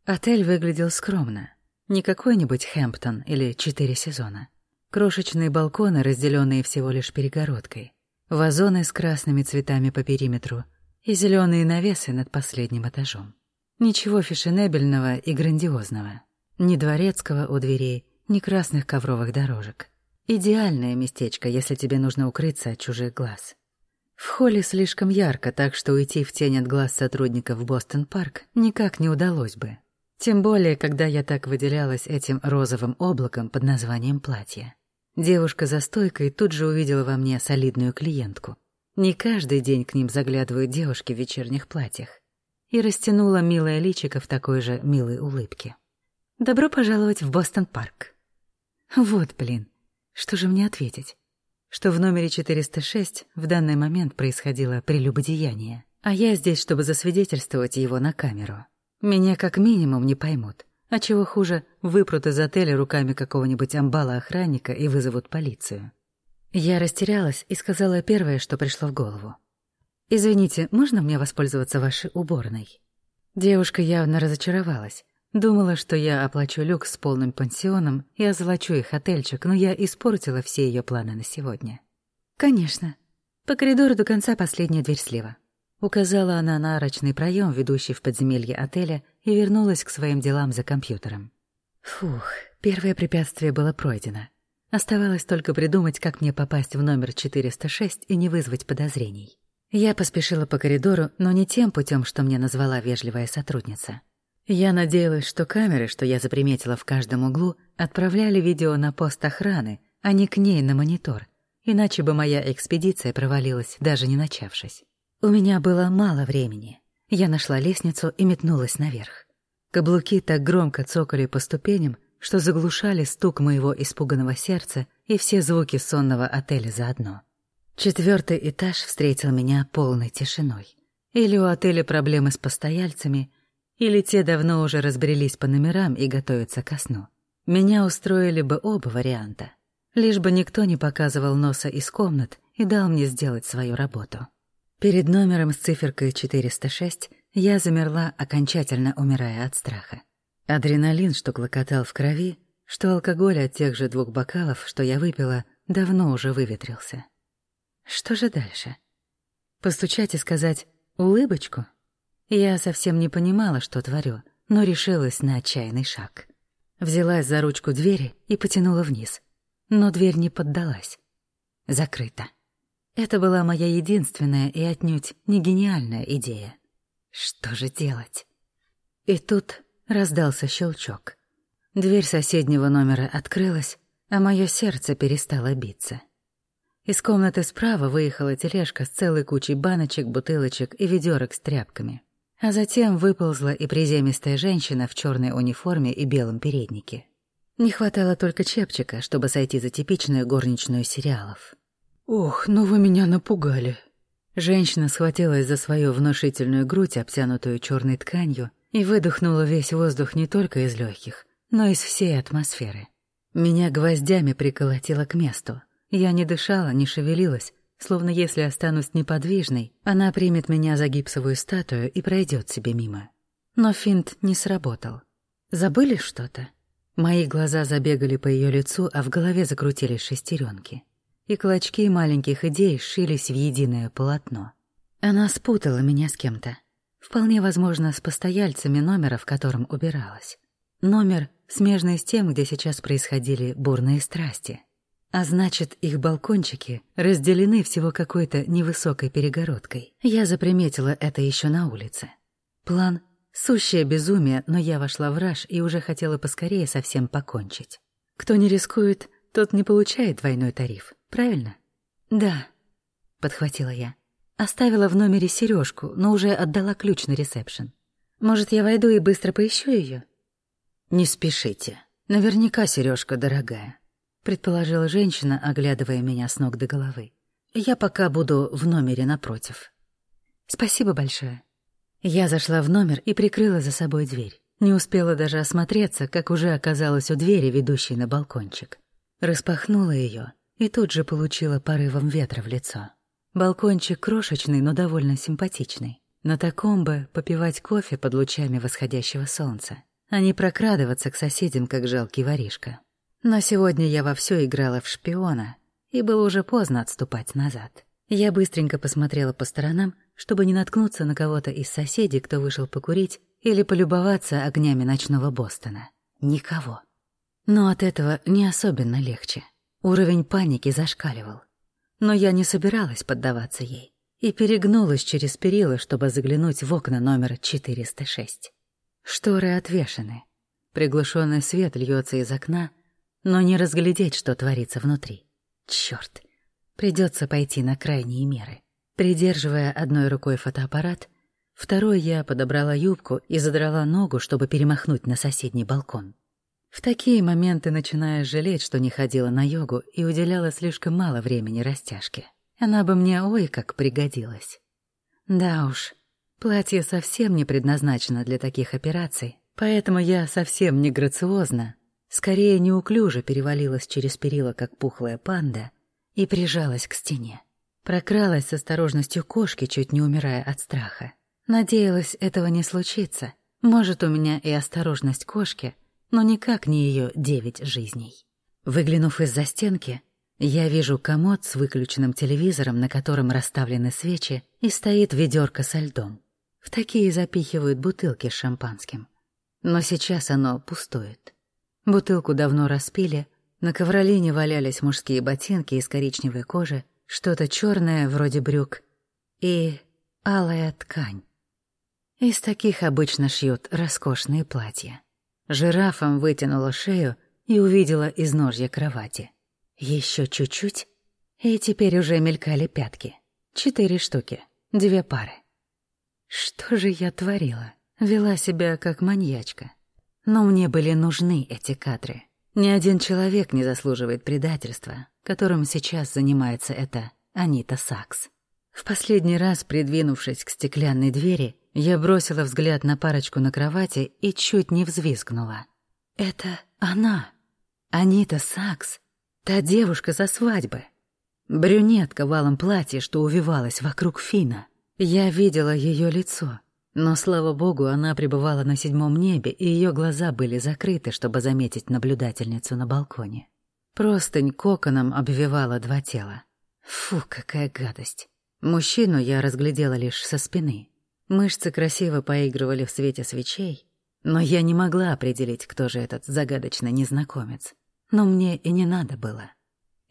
Отель выглядел скромно. Не какой-нибудь Хэмптон или четыре сезона. Крошечные балконы, разделенные всего лишь перегородкой. Вазоны с красными цветами по периметру и зеленые навесы над последним этажом. Ничего фешенебельного и грандиозного. Ни дворецкого у дверей, ни красных ковровых дорожек. Идеальное местечко, если тебе нужно укрыться от чужих глаз. В холле слишком ярко, так что уйти в тень от глаз сотрудников Бостон-парк никак не удалось бы. Тем более, когда я так выделялась этим розовым облаком под названием платье. Девушка за стойкой тут же увидела во мне солидную клиентку. Не каждый день к ним заглядывают девушки в вечерних платьях. И растянула милое личико в такой же милой улыбке. «Добро пожаловать в Бостон-парк». Вот, блин, что же мне ответить? Что в номере 406 в данный момент происходило прелюбодеяние, а я здесь, чтобы засвидетельствовать его на камеру. Меня как минимум не поймут. А чего хуже, выпрут из отеля руками какого-нибудь амбала-охранника и вызовут полицию. Я растерялась и сказала первое, что пришло в голову. «Извините, можно мне воспользоваться вашей уборной?» Девушка явно разочаровалась. Думала, что я оплачу люкс с полным пансионом и озолочу их отельчик, но я испортила все ее планы на сегодня. «Конечно. По коридору до конца последняя дверь слева». Указала она на арочный проем, ведущий в подземелье отеля, и вернулась к своим делам за компьютером. Фух, первое препятствие было пройдено. Оставалось только придумать, как мне попасть в номер 406 и не вызвать подозрений. Я поспешила по коридору, но не тем путем, что мне назвала вежливая сотрудница. Я надеялась, что камеры, что я заприметила в каждом углу, отправляли видео на пост охраны, а не к ней на монитор, иначе бы моя экспедиция провалилась, даже не начавшись. У меня было мало времени. Я нашла лестницу и метнулась наверх. Каблуки так громко цокали по ступеням, что заглушали стук моего испуганного сердца и все звуки сонного отеля заодно. Четвертый этаж встретил меня полной тишиной. Или у отеля проблемы с постояльцами, или те давно уже разбрелись по номерам и готовятся ко сну. Меня устроили бы оба варианта. Лишь бы никто не показывал носа из комнат и дал мне сделать свою работу. Перед номером с циферкой 406 я замерла, окончательно умирая от страха. Адреналин, что клокотал в крови, что алкоголь от тех же двух бокалов, что я выпила, давно уже выветрился. Что же дальше? Постучать и сказать «улыбочку»? Я совсем не понимала, что творю, но решилась на отчаянный шаг. Взялась за ручку двери и потянула вниз. Но дверь не поддалась. Закрыта. Это была моя единственная и отнюдь не гениальная идея. Что же делать? И тут раздался щелчок. Дверь соседнего номера открылась, а мое сердце перестало биться. Из комнаты справа выехала тележка с целой кучей баночек, бутылочек и ведерок с тряпками. А затем выползла и приземистая женщина в черной униформе и белом переднике. Не хватало только чепчика, чтобы сойти за типичную горничную сериалов. «Ох, ну вы меня напугали». Женщина схватилась за свою внушительную грудь, обтянутую черной тканью, и выдохнула весь воздух не только из легких, но из всей атмосферы. Меня гвоздями приколотило к месту. Я не дышала, не шевелилась, словно если останусь неподвижной, она примет меня за гипсовую статую и пройдет себе мимо. Но финт не сработал. Забыли что-то? Мои глаза забегали по ее лицу, а в голове закрутились шестеренки. И клочки маленьких идей сшились в единое полотно. Она спутала меня с кем-то. Вполне возможно, с постояльцами номера, в котором убиралась. Номер, смежный с тем, где сейчас происходили бурные страсти. А значит, их балкончики разделены всего какой-то невысокой перегородкой. Я заприметила это еще на улице. План — сущее безумие, но я вошла в раж и уже хотела поскорее совсем покончить. Кто не рискует, тот не получает двойной тариф, правильно? Да, подхватила я. Оставила в номере сережку, но уже отдала ключ на ресепшн. Может, я войду и быстро поищу ее? «Не спешите. Наверняка сережка дорогая», — предположила женщина, оглядывая меня с ног до головы. «Я пока буду в номере напротив». «Спасибо большое». Я зашла в номер и прикрыла за собой дверь. Не успела даже осмотреться, как уже оказалась у двери, ведущей на балкончик. Распахнула ее и тут же получила порывом ветра в лицо. Балкончик крошечный, но довольно симпатичный. На таком бы попивать кофе под лучами восходящего солнца а не прокрадываться к соседям, как жалкий воришка. Но сегодня я вовсю играла в шпиона, и было уже поздно отступать назад. Я быстренько посмотрела по сторонам, чтобы не наткнуться на кого-то из соседей, кто вышел покурить или полюбоваться огнями ночного Бостона. Никого. Но от этого не особенно легче. Уровень паники зашкаливал. Но я не собиралась поддаваться ей и перегнулась через перила, чтобы заглянуть в окна номера 406. Шторы отвешены. Приглушенный свет льется из окна, но не разглядеть, что творится внутри. Черт, придется пойти на крайние меры. Придерживая одной рукой фотоаппарат, второй я подобрала юбку и задрала ногу, чтобы перемахнуть на соседний балкон. В такие моменты начинаешь жалеть, что не ходила на йогу и уделяла слишком мало времени растяжке. Она бы мне ой как пригодилась. Да уж, Платье совсем не предназначено для таких операций, поэтому я совсем не грациозно, скорее неуклюже перевалилась через перила, как пухлая панда, и прижалась к стене. Прокралась с осторожностью кошки, чуть не умирая от страха. Надеялась, этого не случится. Может, у меня и осторожность кошки, но никак не ее девять жизней. Выглянув из-за стенки, я вижу комод с выключенным телевизором, на котором расставлены свечи, и стоит ведерко со льдом. В такие запихивают бутылки с шампанским. Но сейчас оно пустует. Бутылку давно распили, на ковролине валялись мужские ботинки из коричневой кожи, что-то черное вроде брюк и алая ткань. Из таких обычно шьют роскошные платья. Жирафом вытянула шею и увидела изножье кровати. Еще чуть-чуть, и теперь уже мелькали пятки. Четыре штуки, две пары. Что же я творила? Вела себя как маньячка. Но мне были нужны эти кадры. Ни один человек не заслуживает предательства, которым сейчас занимается эта Анита Сакс. В последний раз, придвинувшись к стеклянной двери, я бросила взгляд на парочку на кровати и чуть не взвизгнула. Это она, Анита Сакс, та девушка со свадьбы. Брюнетка в алом платье, что увивалась вокруг Фина. Я видела ее лицо, но, слава богу, она пребывала на седьмом небе, и ее глаза были закрыты, чтобы заметить наблюдательницу на балконе. Простынь коконом обвивала два тела. Фу, какая гадость. Мужчину я разглядела лишь со спины. Мышцы красиво поигрывали в свете свечей, но я не могла определить, кто же этот загадочный незнакомец. Но мне и не надо было.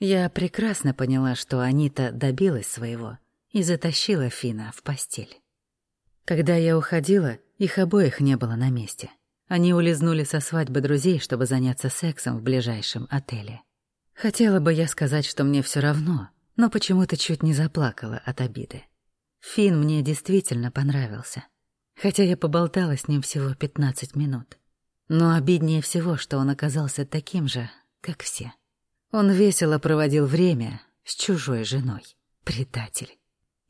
Я прекрасно поняла, что Анита добилась своего — и затащила Фина в постель. Когда я уходила, их обоих не было на месте. Они улизнули со свадьбы друзей, чтобы заняться сексом в ближайшем отеле. Хотела бы я сказать, что мне все равно, но почему-то чуть не заплакала от обиды. Фин мне действительно понравился, хотя я поболтала с ним всего 15 минут. Но обиднее всего, что он оказался таким же, как все. Он весело проводил время, с чужой женой. Предатель.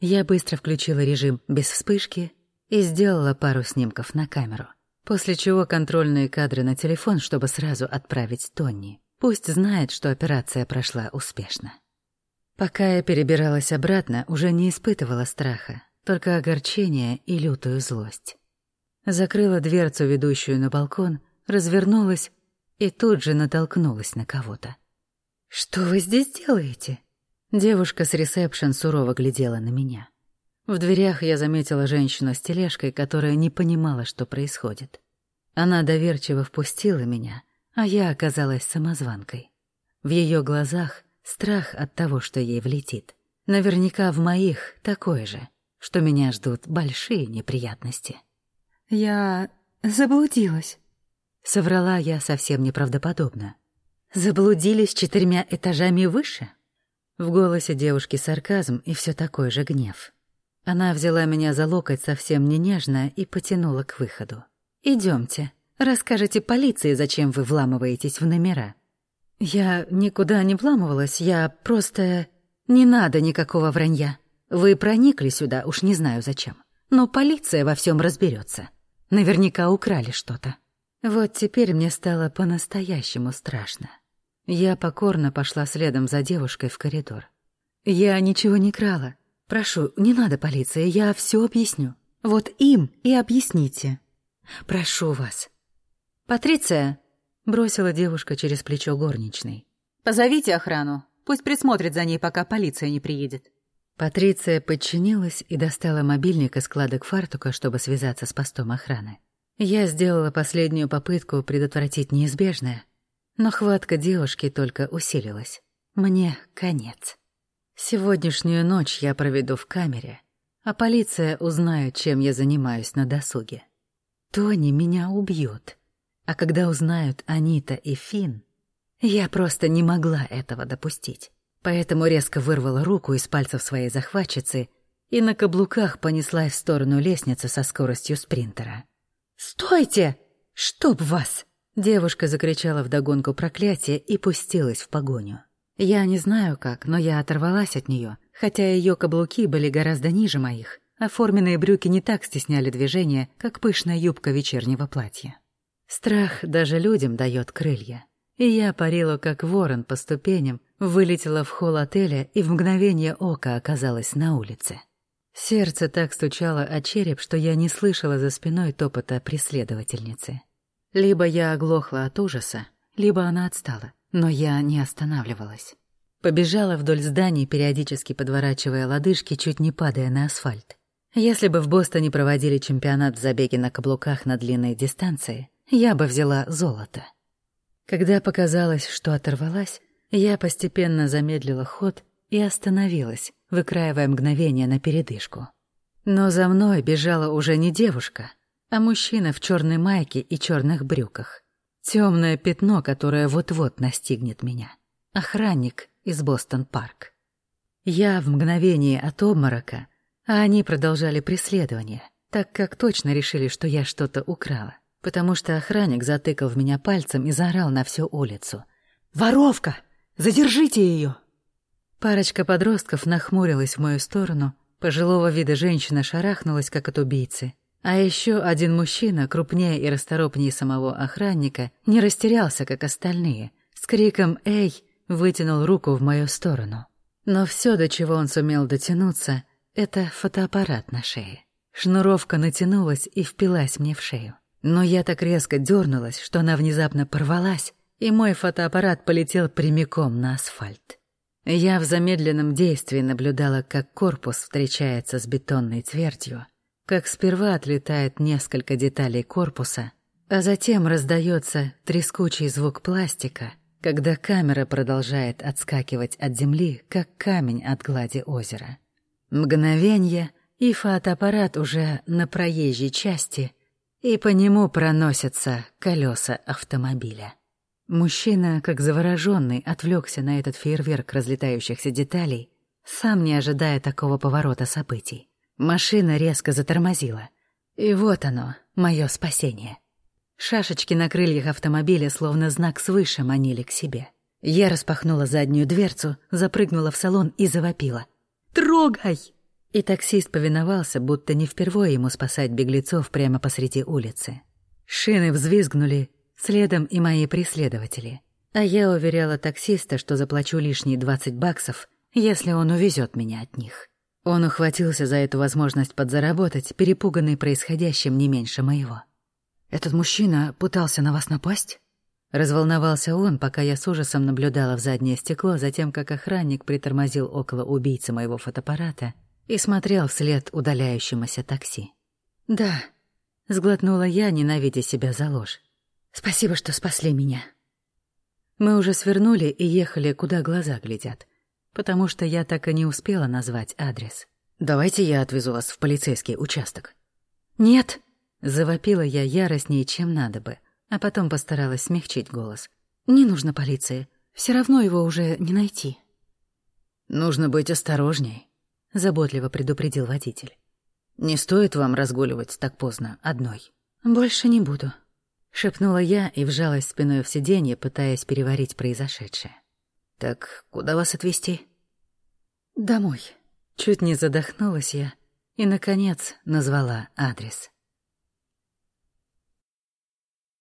Я быстро включила режим без вспышки и сделала пару снимков на камеру, после чего контрольные кадры на телефон, чтобы сразу отправить Тонни. Пусть знает, что операция прошла успешно. Пока я перебиралась обратно, уже не испытывала страха, только огорчение и лютую злость. Закрыла дверцу, ведущую на балкон, развернулась и тут же натолкнулась на кого-то. «Что вы здесь делаете?» Девушка с ресепшн сурово глядела на меня. В дверях я заметила женщину с тележкой, которая не понимала, что происходит. Она доверчиво впустила меня, а я оказалась самозванкой. В ее глазах страх от того, что ей влетит. Наверняка в моих такой же, что меня ждут большие неприятности. «Я заблудилась», — соврала я совсем неправдоподобно. «Заблудились четырьмя этажами выше?» В голосе девушки сарказм и все такой же гнев. Она взяла меня за локоть совсем не нежно и потянула к выходу. Идемте, расскажите полиции, зачем вы вламываетесь в номера». «Я никуда не вламывалась, я просто...» «Не надо никакого вранья. Вы проникли сюда, уж не знаю зачем. Но полиция во всем разберется. Наверняка украли что-то». Вот теперь мне стало по-настоящему страшно. Я покорно пошла следом за девушкой в коридор. «Я ничего не крала. Прошу, не надо полиции, я все объясню. Вот им и объясните. Прошу вас». «Патриция!» — бросила девушка через плечо горничной. «Позовите охрану. Пусть присмотрит за ней, пока полиция не приедет». Патриция подчинилась и достала мобильник из складок фартука, чтобы связаться с постом охраны. Я сделала последнюю попытку предотвратить неизбежное, но хватка девушки только усилилась. Мне конец. Сегодняшнюю ночь я проведу в камере, а полиция узнает, чем я занимаюсь на досуге. Тони меня убьют. А когда узнают Анита и Фин, я просто не могла этого допустить. Поэтому резко вырвала руку из пальцев своей захватчицы и на каблуках понеслась в сторону лестницы со скоростью спринтера. «Стойте! Чтоб вас!» Девушка закричала вдогонку проклятие и пустилась в погоню. Я не знаю как, но я оторвалась от нее, хотя ее каблуки были гораздо ниже моих, а форменные брюки не так стесняли движение, как пышная юбка вечернего платья. Страх даже людям дает крылья. И я парила, как ворон по ступеням, вылетела в холл отеля и в мгновение ока оказалась на улице. Сердце так стучало о череп, что я не слышала за спиной топота преследовательницы. Либо я оглохла от ужаса, либо она отстала, но я не останавливалась. Побежала вдоль зданий, периодически подворачивая лодыжки, чуть не падая на асфальт. Если бы в Бостоне проводили чемпионат в забеге на каблуках на длинной дистанции, я бы взяла золото. Когда показалось, что оторвалась, я постепенно замедлила ход и остановилась, выкраивая мгновение на передышку. Но за мной бежала уже не девушка, а мужчина в черной майке и черных брюках. Темное пятно, которое вот-вот настигнет меня. Охранник из Бостон-парк. Я в мгновение от обморока, а они продолжали преследование, так как точно решили, что я что-то украла, потому что охранник затыкал в меня пальцем и заорал на всю улицу. «Воровка! Задержите ее!» Парочка подростков нахмурилась в мою сторону, пожилого вида женщина шарахнулась, как от убийцы, а еще один мужчина, крупнее и расторопнее самого охранника, не растерялся, как остальные. С криком «Эй!» вытянул руку в мою сторону. Но все, до чего он сумел дотянуться, это фотоаппарат на шее. Шнуровка натянулась и впилась мне в шею. Но я так резко дернулась, что она внезапно порвалась, и мой фотоаппарат полетел прямиком на асфальт. Я в замедленном действии наблюдала, как корпус встречается с бетонной твердью, как сперва отлетает несколько деталей корпуса, а затем раздается трескучий звук пластика, когда камера продолжает отскакивать от земли, как камень от глади озера. Мгновенье, и фотоаппарат уже на проезжей части, и по нему проносятся колеса автомобиля. Мужчина, как завороженный, отвлекся на этот фейерверк разлетающихся деталей, сам не ожидая такого поворота событий. Машина резко затормозила. И вот оно, мое спасение. Шашечки на крыльях автомобиля словно знак свыше манили к себе. Я распахнула заднюю дверцу, запрыгнула в салон и завопила. «Трогай!» И таксист повиновался, будто не впервые ему спасать беглецов прямо посреди улицы. Шины взвизгнули, следом и мои преследователи. А я уверяла таксиста, что заплачу лишние 20 баксов, если он увезет меня от них. Он ухватился за эту возможность подзаработать, перепуганный происходящим не меньше моего. «Этот мужчина пытался на вас напасть?» Разволновался он, пока я с ужасом наблюдала в заднее стекло за тем, как охранник притормозил около убийцы моего фотоаппарата и смотрел вслед удаляющемуся такси. «Да», — сглотнула я, ненавидя себя за ложь. «Спасибо, что спасли меня». Мы уже свернули и ехали, куда глаза глядят, потому что я так и не успела назвать адрес. «Давайте я отвезу вас в полицейский участок». «Нет», — завопила я яростнее, чем надо бы, а потом постаралась смягчить голос. «Не нужно полиции, все равно его уже не найти». «Нужно быть осторожней», — заботливо предупредил водитель. «Не стоит вам разгуливать так поздно одной». «Больше не буду», — шепнула я и вжалась спиной в сиденье, пытаясь переварить произошедшее. «Так куда вас отвезти?» «Домой». Чуть не задохнулась я и, наконец, назвала адрес.